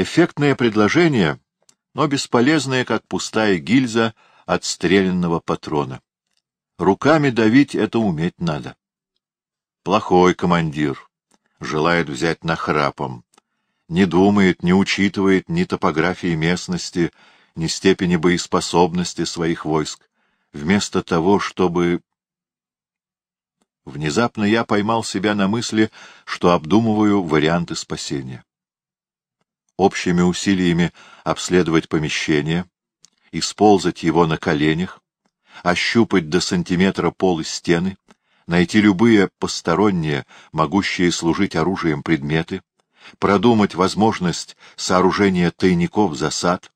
Эффектное предложение, но бесполезное, как пустая гильза отстрелянного патрона. Руками давить это уметь надо. Плохой командир. Желает взять нахрапом. Не думает, не учитывает ни топографии местности, ни степени боеспособности своих войск. Вместо того, чтобы... Внезапно я поймал себя на мысли, что обдумываю варианты спасения. Общими усилиями обследовать помещение, исползать его на коленях, ощупать до сантиметра пол и стены, найти любые посторонние, могущие служить оружием предметы, продумать возможность сооружения тайников засад.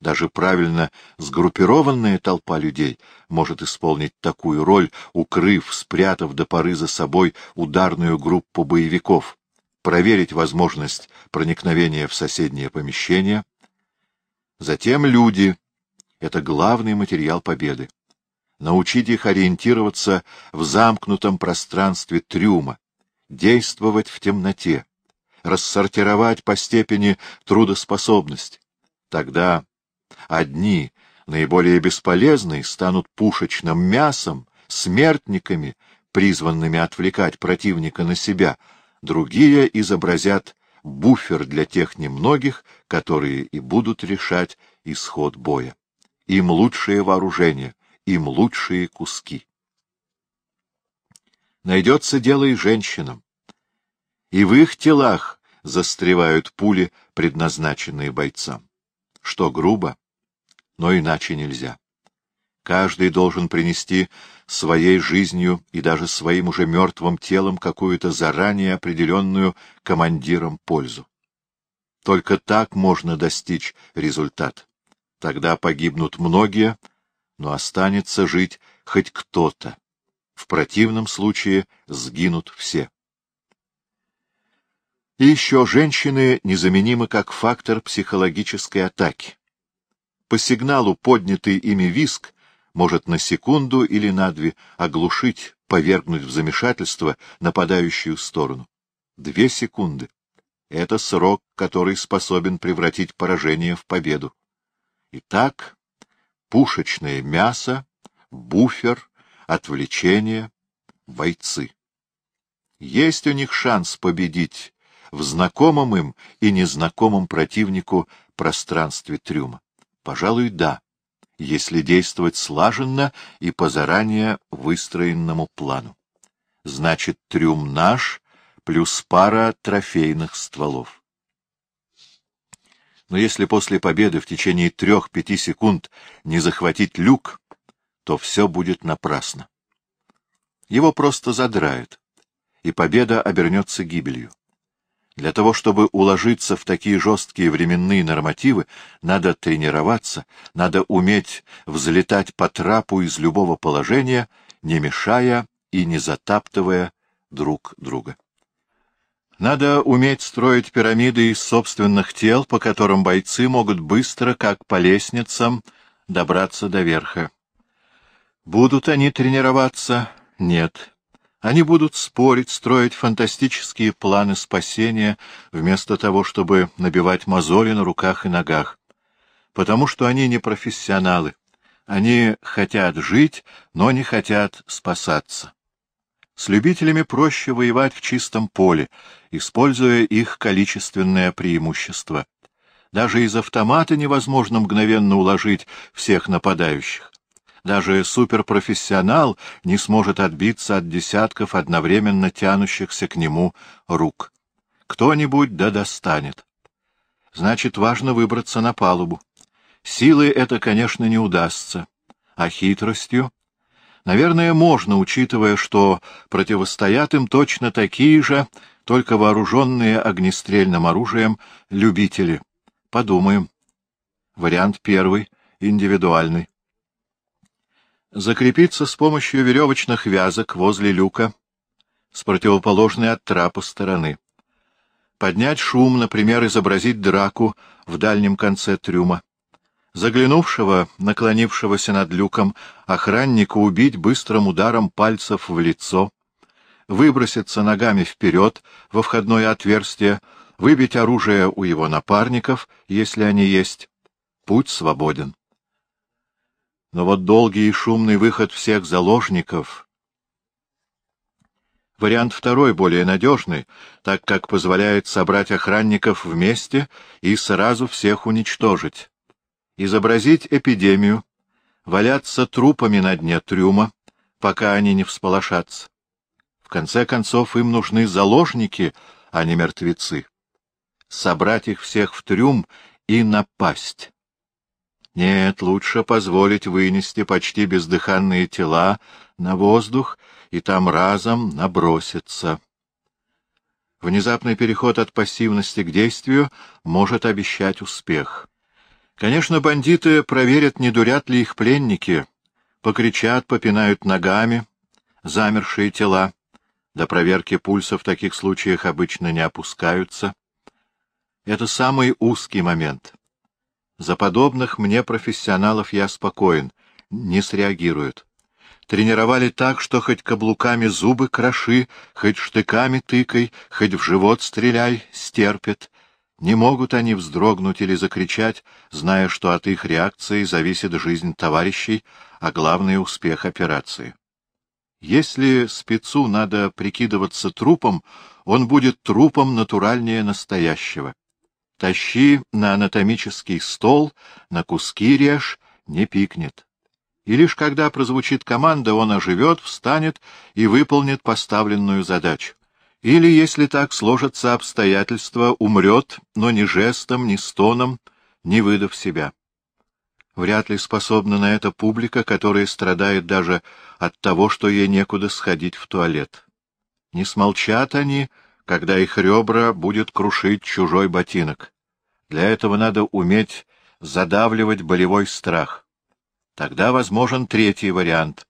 Даже правильно сгруппированная толпа людей может исполнить такую роль, укрыв, спрятав до поры за собой ударную группу боевиков, проверить возможность проникновения в соседнее помещение. Затем люди — это главный материал победы научить их ориентироваться в замкнутом пространстве трюма, действовать в темноте, рассортировать по степени трудоспособности. Тогда одни, наиболее бесполезные, станут пушечным мясом, смертниками, призванными отвлекать противника на себя, другие изобразят буфер для тех немногих, которые и будут решать исход боя. Им лучшее вооружение — им лучшие куски. Найдется дело и женщинам. И в их телах застревают пули, предназначенные бойцам. Что грубо, но иначе нельзя. Каждый должен принести своей жизнью и даже своим уже мертвым телом какую-то заранее определенную командиром пользу. Только так можно достичь результат. Тогда погибнут многие, но останется жить хоть кто-то. В противном случае сгинут все. И еще женщины незаменимы как фактор психологической атаки. По сигналу поднятый ими виск может на секунду или на две оглушить, повергнуть в замешательство нападающую сторону. Две секунды. Это срок, который способен превратить поражение в победу. Итак, пушечное мясо, буфер, отвлечение, бойцы. Есть у них шанс победить в знакомом им и незнакомом противнику пространстве трюма? Пожалуй, да, если действовать слаженно и по заранее выстроенному плану. Значит, трюм наш плюс пара трофейных стволов. Но если после победы в течение трех-пяти секунд не захватить люк, то все будет напрасно. Его просто задрает, и победа обернется гибелью. Для того, чтобы уложиться в такие жесткие временные нормативы, надо тренироваться, надо уметь взлетать по трапу из любого положения, не мешая и не затаптывая друг друга. Надо уметь строить пирамиды из собственных тел, по которым бойцы могут быстро, как по лестницам, добраться до верха. Будут они тренироваться? Нет. Они будут спорить, строить фантастические планы спасения, вместо того, чтобы набивать мозоли на руках и ногах. Потому что они не профессионалы. Они хотят жить, но не хотят спасаться. С любителями проще воевать в чистом поле, используя их количественное преимущество. Даже из автомата невозможно мгновенно уложить всех нападающих. Даже суперпрофессионал не сможет отбиться от десятков одновременно тянущихся к нему рук. Кто-нибудь да достанет. Значит, важно выбраться на палубу. Силой это, конечно, не удастся, а хитростью Наверное, можно, учитывая, что противостоят им точно такие же, только вооруженные огнестрельным оружием, любители. Подумаем. Вариант первый, индивидуальный. Закрепиться с помощью веревочных вязок возле люка с противоположной от трапа стороны. Поднять шум, например, изобразить драку в дальнем конце трюма. Заглянувшего, наклонившегося над люком, охранника убить быстрым ударом пальцев в лицо, выброситься ногами вперед во входное отверстие, выбить оружие у его напарников, если они есть. Путь свободен. Но вот долгий и шумный выход всех заложников... Вариант второй более надежный, так как позволяет собрать охранников вместе и сразу всех уничтожить. Изобразить эпидемию, валяться трупами на дне трюма, пока они не всполошатся. В конце концов, им нужны заложники, а не мертвецы. Собрать их всех в трюм и напасть. Нет, лучше позволить вынести почти бездыханные тела на воздух и там разом наброситься. Внезапный переход от пассивности к действию может обещать успех. Конечно, бандиты проверят, не дурят ли их пленники, покричат, попинают ногами замершие тела. До проверки пульса в таких случаях обычно не опускаются. Это самый узкий момент. За подобных мне профессионалов я спокоен, не среагируют. Тренировали так, что хоть каблуками зубы кроши, хоть штыками тыкай, хоть в живот стреляй, стерпят. Не могут они вздрогнуть или закричать, зная, что от их реакции зависит жизнь товарищей, а главный — успех операции. Если спецу надо прикидываться трупом, он будет трупом натуральнее настоящего. Тащи на анатомический стол, на куски режь, не пикнет. И лишь когда прозвучит команда, он оживет, встанет и выполнит поставленную задачу. Или, если так сложатся обстоятельства, умрет, но ни жестом, ни стоном, не выдав себя. Вряд ли способна на это публика, которая страдает даже от того, что ей некуда сходить в туалет. Не смолчат они, когда их ребра будет крушить чужой ботинок. Для этого надо уметь задавливать болевой страх. Тогда возможен третий вариант.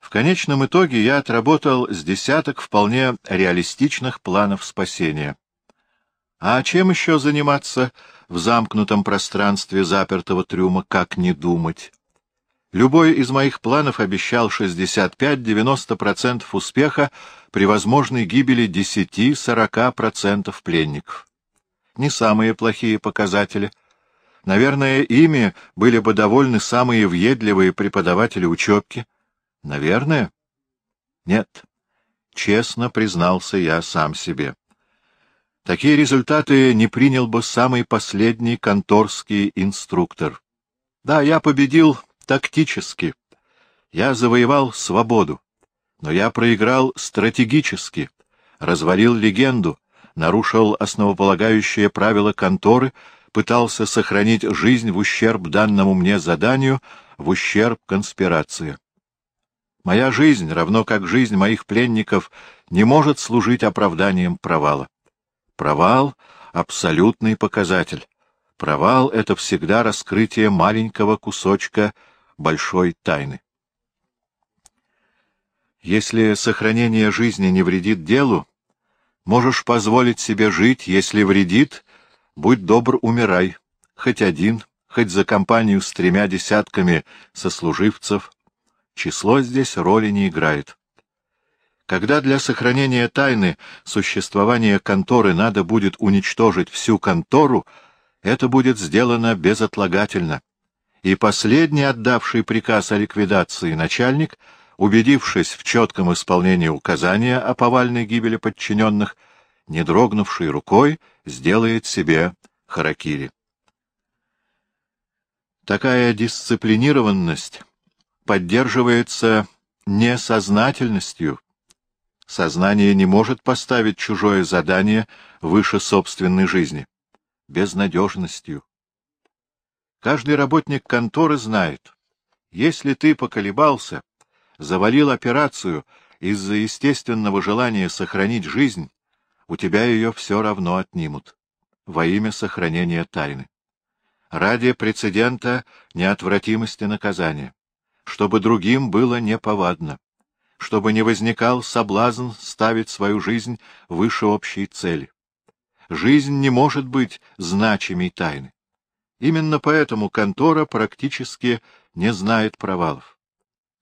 В конечном итоге я отработал с десяток вполне реалистичных планов спасения. А чем еще заниматься в замкнутом пространстве запертого трюма, как не думать? Любой из моих планов обещал 65-90% успеха при возможной гибели 10-40% пленников. Не самые плохие показатели. Наверное, ими были бы довольны самые въедливые преподаватели учебки. Наверное? Нет. Честно признался я сам себе. Такие результаты не принял бы самый последний конторский инструктор. Да, я победил тактически. Я завоевал свободу. Но я проиграл стратегически, развалил легенду, нарушил основополагающее правило конторы, пытался сохранить жизнь в ущерб данному мне заданию, в ущерб конспирации. Моя жизнь, равно как жизнь моих пленников, не может служить оправданием провала. Провал — абсолютный показатель. Провал — это всегда раскрытие маленького кусочка большой тайны. Если сохранение жизни не вредит делу, можешь позволить себе жить, если вредит, будь добр, умирай, хоть один, хоть за компанию с тремя десятками сослуживцев. Число здесь роли не играет. Когда для сохранения тайны существования конторы надо будет уничтожить всю контору, это будет сделано безотлагательно и последний, отдавший приказ о ликвидации начальник, убедившись в четком исполнении указания о повальной гибели подчиненных, не дрогнувшей рукой, сделает себе харакири. Такая дисциплинированность поддерживается несознательностью. Сознание не может поставить чужое задание выше собственной жизни. Безнадежностью. Каждый работник конторы знает, если ты поколебался, завалил операцию из-за естественного желания сохранить жизнь, у тебя ее все равно отнимут во имя сохранения тайны. Ради прецедента неотвратимости наказания, чтобы другим было неповадно, чтобы не возникал соблазн ставить свою жизнь выше общей цели. Жизнь не может быть значимой тайны. Именно поэтому контора практически не знает провалов.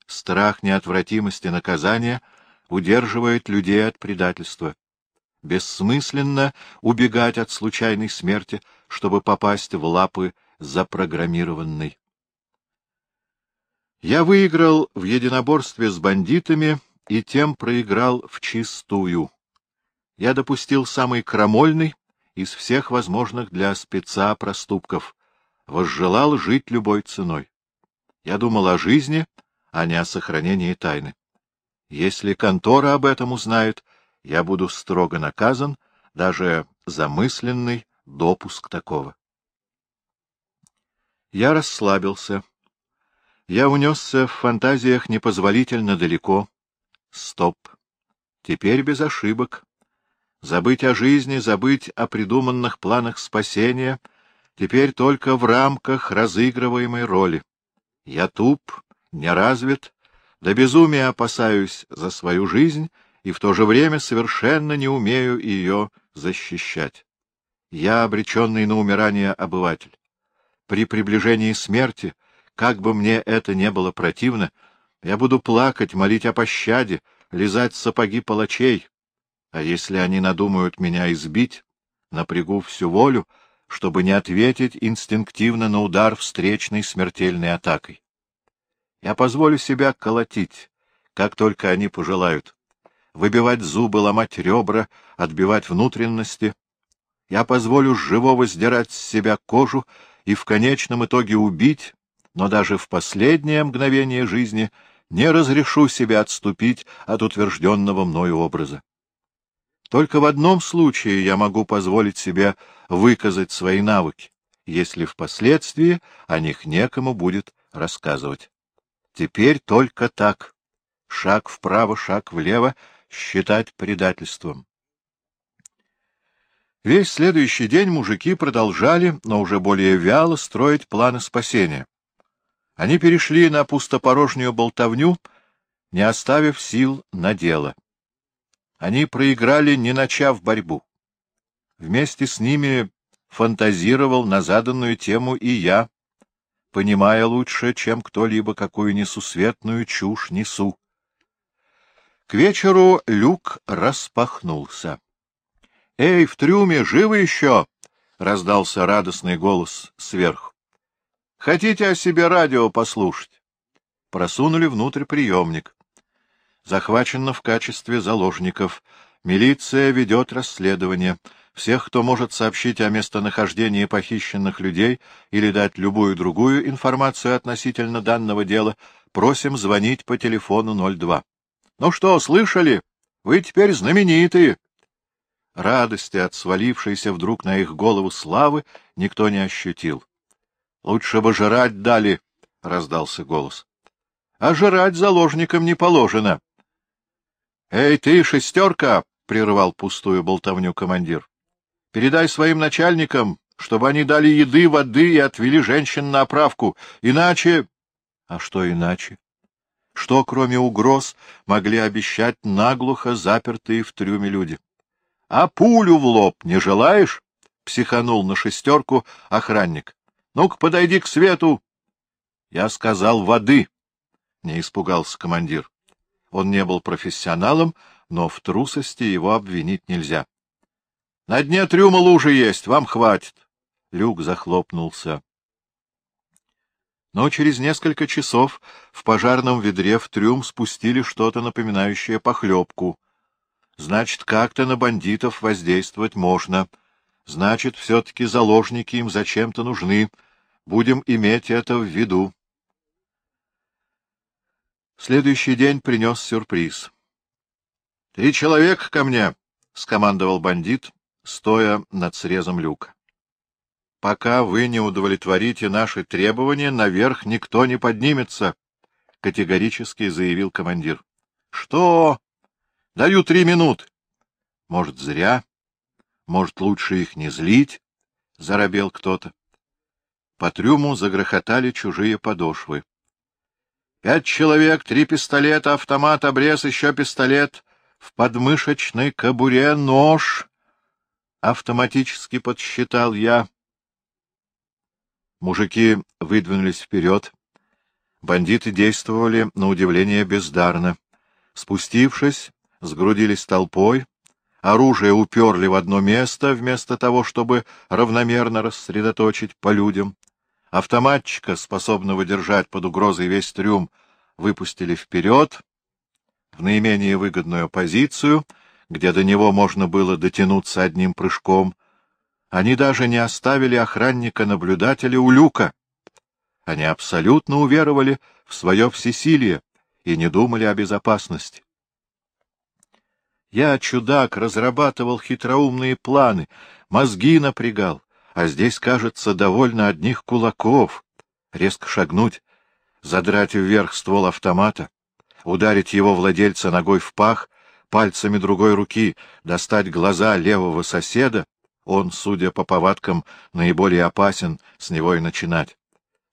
Страх неотвратимости наказания удерживает людей от предательства. бессмысленно убегать от случайной смерти, чтобы попасть в лапы запрограммированной. Я выиграл в единоборстве с бандитами и тем проиграл в чистую. Я допустил самый крамольный из всех возможных для спеца проступков, возжелал жить любой ценой. Я думал о жизни, а не о сохранении тайны. Если контора об этом узнает, я буду строго наказан, даже замысленный допуск такого. Я расслабился. Я унесся в фантазиях непозволительно далеко. Стоп. Теперь без ошибок. Забыть о жизни, забыть о придуманных планах спасения, теперь только в рамках разыгрываемой роли. Я туп, неразвит, до безумия опасаюсь за свою жизнь и в то же время совершенно не умею ее защищать. Я обреченный на умирание обыватель. При приближении смерти, как бы мне это не было противно, я буду плакать, молить о пощаде, лизать сапоги палачей. А если они надумают меня избить, напрягу всю волю, чтобы не ответить инстинктивно на удар встречной смертельной атакой. Я позволю себя колотить, как только они пожелают, выбивать зубы, ломать ребра, отбивать внутренности. Я позволю живого сдирать с себя кожу и в конечном итоге убить, но даже в последнее мгновение жизни не разрешу себе отступить от утвержденного мною образа. Только в одном случае я могу позволить себе выказать свои навыки, если впоследствии о них некому будет рассказывать. Теперь только так. Шаг вправо, шаг влево считать предательством. Весь следующий день мужики продолжали, но уже более вяло, строить планы спасения. Они перешли на пустопорожнюю болтовню, не оставив сил на дело. Они проиграли, не начав борьбу. Вместе с ними фантазировал на заданную тему и я, понимая лучше, чем кто-либо, какую несусветную чушь несу. К вечеру люк распахнулся. — Эй, в трюме, живы еще? — раздался радостный голос сверху. — Хотите о себе радио послушать? Просунули внутрь приемник. Захвачено в качестве заложников. Милиция ведет расследование. Всех, кто может сообщить о местонахождении похищенных людей или дать любую другую информацию относительно данного дела, просим звонить по телефону 02. Ну что, слышали? Вы теперь знаменитые. Радости от свалившейся вдруг на их голову славы никто не ощутил. — Лучше бы жрать дали, — раздался голос. — А жрать заложникам не положено. — Эй, ты, шестерка! — прервал пустую болтовню командир. Передай своим начальникам, чтобы они дали еды, воды и отвели женщин на оправку. Иначе... А что иначе? Что, кроме угроз, могли обещать наглухо запертые в трюме люди? — А пулю в лоб не желаешь? — психанул на шестерку охранник. — Ну-ка, подойди к свету. — Я сказал воды, — не испугался командир. Он не был профессионалом, но в трусости его обвинить нельзя. На дне трюма лужи есть, вам хватит. Люк захлопнулся. Но через несколько часов в пожарном ведре в трюм спустили что-то напоминающее похлебку. Значит, как-то на бандитов воздействовать можно. Значит, все-таки заложники им зачем-то нужны. Будем иметь это в виду. Следующий день принес сюрприз. — Три человека ко мне! — скомандовал бандит, стоя над срезом люка. — Пока вы не удовлетворите наши требования, наверх никто не поднимется, — категорически заявил командир. — Что? Даю три минуты. — Может, зря? Может, лучше их не злить? — заробел кто-то. По трюму загрохотали чужие подошвы. — Пять человек, три пистолета, автомат, обрез, еще пистолет, в подмышечной кобуре нож автоматически подсчитал я. Мужики выдвинулись вперед. Бандиты действовали, на удивление, бездарно. Спустившись, сгрудились толпой, оружие уперли в одно место, вместо того, чтобы равномерно рассредоточить по людям. Автоматчика, способного держать под угрозой весь трюм, выпустили вперед, в наименее выгодную позицию, где до него можно было дотянуться одним прыжком. Они даже не оставили охранника-наблюдателя у люка. Они абсолютно уверовали в свое всесилие и не думали о безопасности. Я, чудак, разрабатывал хитроумные планы, мозги напрягал, а здесь, кажется, довольно одних кулаков. Резко шагнуть, задрать вверх ствол автомата, ударить его владельца ногой в пах, пальцами другой руки достать глаза левого соседа, он, судя по повадкам, наиболее опасен, с него и начинать.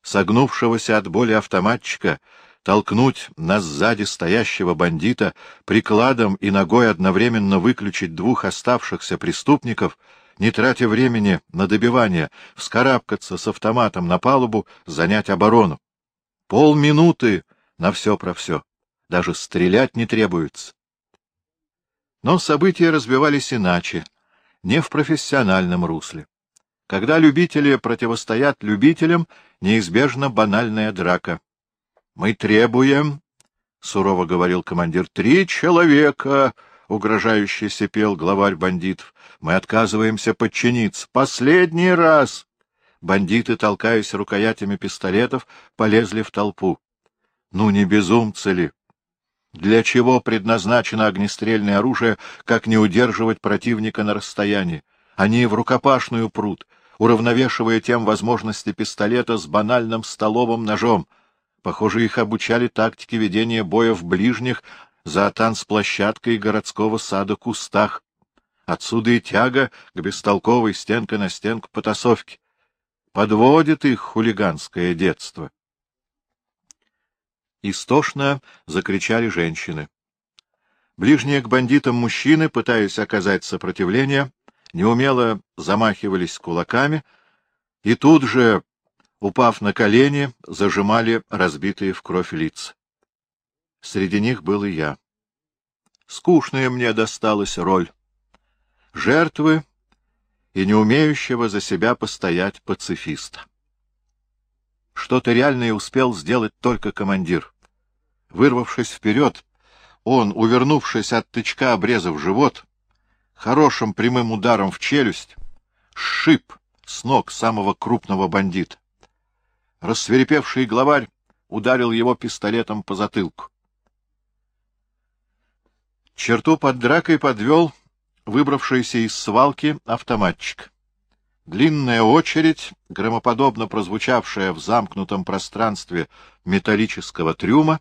Согнувшегося от боли автоматчика толкнуть на сзади стоящего бандита, прикладом и ногой одновременно выключить двух оставшихся преступников, не тратя времени на добивание, вскарабкаться с автоматом на палубу, занять оборону. Полминуты на все про все. Даже стрелять не требуется. Но события развивались иначе, не в профессиональном русле. Когда любители противостоят любителям, неизбежна банальная драка. Мы требуем, — сурово говорил командир, — три человека, — угрожающе сипел главарь бандитов. Мы отказываемся подчиниться. Последний раз! Бандиты, толкаясь рукоятями пистолетов, полезли в толпу. Ну, не безумцы ли? Для чего предназначено огнестрельное оружие, как не удерживать противника на расстоянии? Они в рукопашную прут, уравновешивая тем возможности пистолета с банальным столовым ножом — Похоже, их обучали тактике ведения боя в ближних, за танцплощадкой городского сада кустах. Отсюда и тяга к бестолковой стенка на стенку потасовки. Подводит их хулиганское детство. Истошно закричали женщины. Ближние к бандитам мужчины, пытаясь оказать сопротивление, неумело замахивались кулаками, и тут же упав на колени, зажимали разбитые в кровь лица. Среди них был и я. Скучная мне досталась роль. Жертвы и не умеющего за себя постоять пацифиста. Что-то реальное успел сделать только командир. Вырвавшись вперед, он, увернувшись от тычка, обрезав живот, хорошим прямым ударом в челюсть, сшиб с ног самого крупного бандита. Рассверепевший главарь ударил его пистолетом по затылку. Черту под дракой подвел выбравшийся из свалки автоматчик. Длинная очередь, громоподобно прозвучавшая в замкнутом пространстве металлического трюма,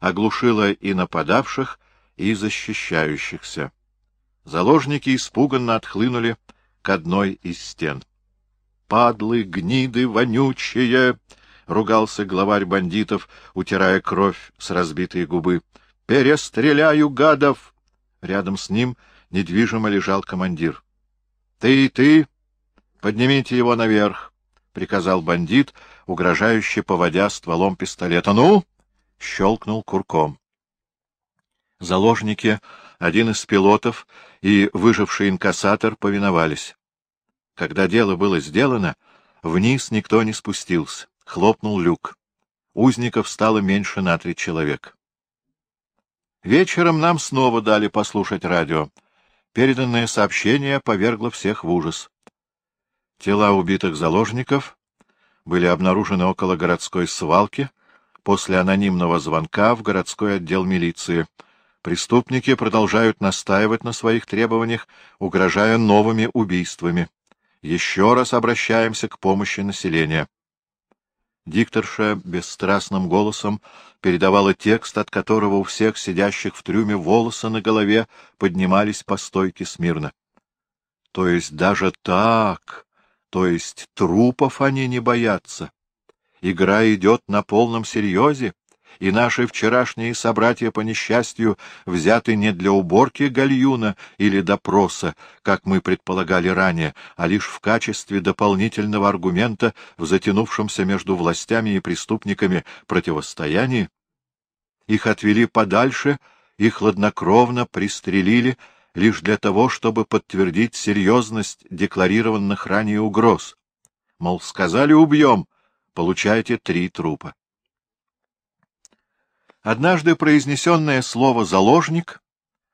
оглушила и нападавших, и защищающихся. Заложники испуганно отхлынули к одной из стен падлы, гниды, вонючие! — ругался главарь бандитов, утирая кровь с разбитой губы. — Перестреляю, гадов! Рядом с ним недвижимо лежал командир. — Ты и ты! Поднимите его наверх! — приказал бандит, угрожающе поводя стволом пистолета. — Ну! — щелкнул курком. Заложники, один из пилотов и выживший инкассатор повиновались. Когда дело было сделано, вниз никто не спустился. Хлопнул люк. Узников стало меньше на три человека. Вечером нам снова дали послушать радио. Переданное сообщение повергло всех в ужас. Тела убитых заложников были обнаружены около городской свалки после анонимного звонка в городской отдел милиции. Преступники продолжают настаивать на своих требованиях, угрожая новыми убийствами еще раз обращаемся к помощи населения. Дикторша бесстрастным голосом передавала текст, от которого у всех сидящих в трюме волосы на голове поднимались по стойке смирно. То есть даже так, то есть трупов они не боятся. Игра идет на полном серьезе и наши вчерашние собратья по несчастью взяты не для уборки гальюна или допроса, как мы предполагали ранее, а лишь в качестве дополнительного аргумента в затянувшемся между властями и преступниками противостоянии. Их отвели подальше и хладнокровно пристрелили лишь для того, чтобы подтвердить серьезность декларированных ранее угроз. Мол, сказали убьем, получаете три трупа. Однажды произнесенное слово «заложник»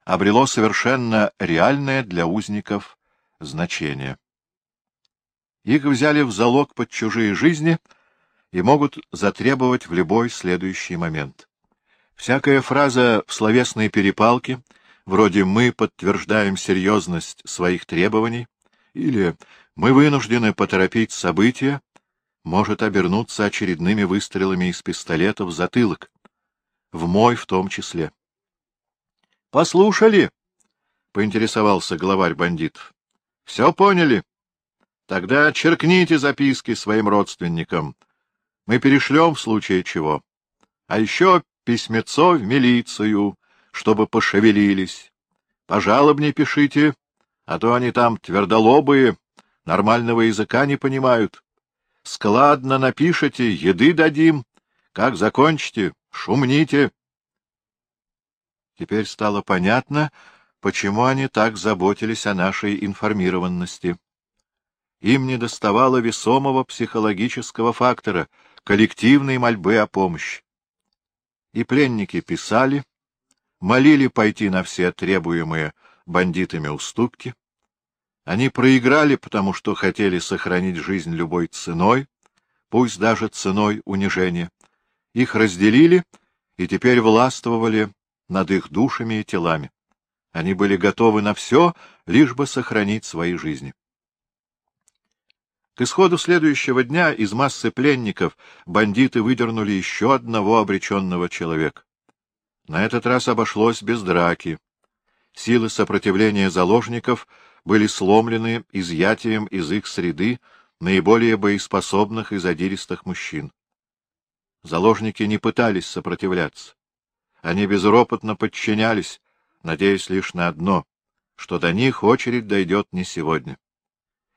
обрело совершенно реальное для узников значение. Их взяли в залог под чужие жизни и могут затребовать в любой следующий момент. Всякая фраза в словесной перепалке, вроде «мы подтверждаем серьезность своих требований» или «мы вынуждены поторопить события», может обернуться очередными выстрелами из пистолета в затылок, в мой в том числе. — Послушали? — поинтересовался главарь бандитов. — Все поняли? Тогда черкните записки своим родственникам. Мы перешлем в случае чего. А еще письмецо в милицию, чтобы пошевелились. Пожалобней пишите, а то они там твердолобые, нормального языка не понимают. Складно напишите, еды дадим. Как закончите, шумните. Теперь стало понятно, почему они так заботились о нашей информированности. Им недоставало весомого психологического фактора, коллективной мольбы о помощи. И пленники писали, молили пойти на все требуемые бандитами уступки. Они проиграли, потому что хотели сохранить жизнь любой ценой, пусть даже ценой унижения. Их разделили и теперь властвовали над их душами и телами. Они были готовы на все, лишь бы сохранить свои жизни. К исходу следующего дня из массы пленников бандиты выдернули еще одного обреченного человека. На этот раз обошлось без драки. Силы сопротивления заложников были сломлены изъятием из их среды наиболее боеспособных и задиристых мужчин. Заложники не пытались сопротивляться. Они безропотно подчинялись, надеясь лишь на одно, что до них очередь дойдет не сегодня.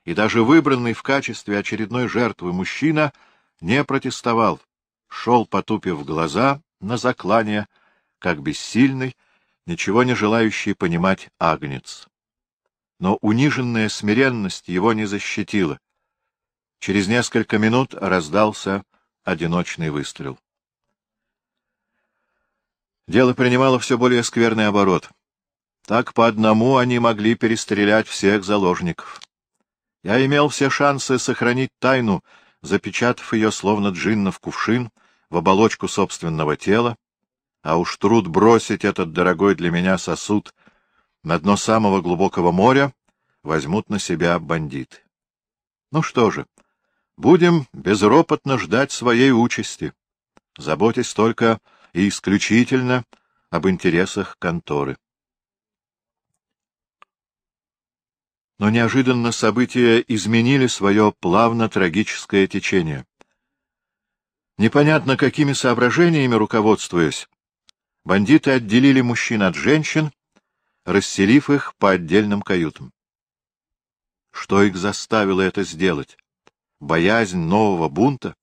И даже выбранный в качестве очередной жертвы мужчина не протестовал, шел, потупив глаза на заклание, как бессильный, ничего не желающий понимать агнец. Но униженная смиренность его не защитила. Через несколько минут раздался одиночный выстрел. Дело принимало все более скверный оборот. Так по одному они могли перестрелять всех заложников. Я имел все шансы сохранить тайну, запечатав ее словно джинна в кувшин, в оболочку собственного тела, а уж труд бросить этот дорогой для меня сосуд на дно самого глубокого моря возьмут на себя бандиты. Ну что же, будем безропотно ждать своей участи, заботясь только и исключительно об интересах конторы. Но неожиданно события изменили свое плавно-трагическое течение. Непонятно какими соображениями руководствуясь, бандиты отделили мужчин от женщин, расселив их по отдельным каютам. Что их заставило это сделать? Боязнь нового бунта?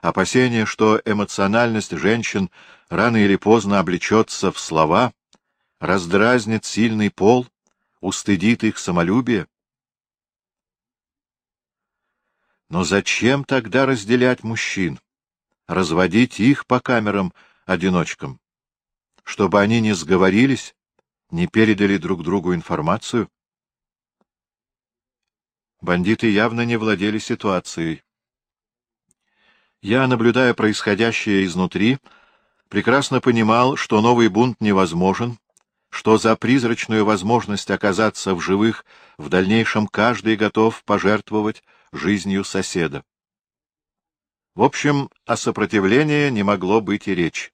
Опасение, что эмоциональность женщин рано или поздно облечется в слова, раздразнит сильный пол, устыдит их самолюбие. Но зачем тогда разделять мужчин, разводить их по камерам-одиночкам, чтобы они не сговорились, не передали друг другу информацию? Бандиты явно не владели ситуацией. Я, наблюдая происходящее изнутри, прекрасно понимал, что новый бунт невозможен, что за призрачную возможность оказаться в живых в дальнейшем каждый готов пожертвовать жизнью соседа. В общем, о сопротивлении не могло быть и речи.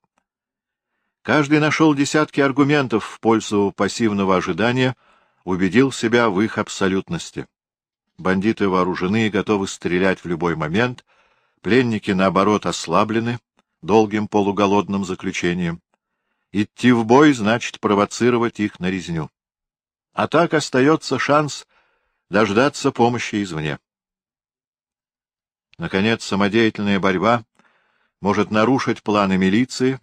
Каждый нашел десятки аргументов в пользу пассивного ожидания, убедил себя в их абсолютности. Бандиты вооружены и готовы стрелять в любой момент — Пленники, наоборот, ослаблены долгим полуголодным заключением. Идти в бой значит провоцировать их на резню. А так остается шанс дождаться помощи извне. Наконец, самодеятельная борьба может нарушить планы милиции,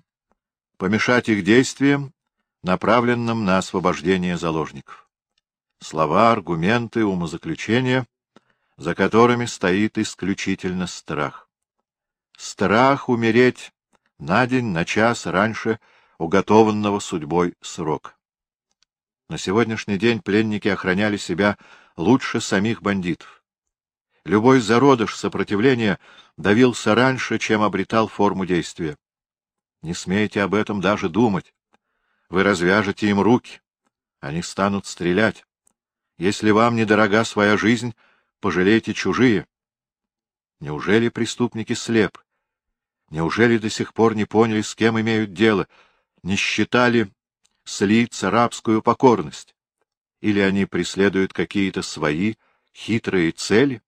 помешать их действиям, направленном на освобождение заложников. Слова, аргументы, умозаключения, за которыми стоит исключительно страх. Страх умереть на день, на час раньше уготованного судьбой срока. На сегодняшний день пленники охраняли себя лучше самих бандитов. Любой зародыш сопротивления давился раньше, чем обретал форму действия. Не смейте об этом даже думать. Вы развяжете им руки. Они станут стрелять. Если вам недорога своя жизнь, пожалейте чужие. Неужели преступники слеп? Неужели до сих пор не поняли, с кем имеют дело? Не считали с лиц арабскую покорность? Или они преследуют какие-то свои хитрые цели?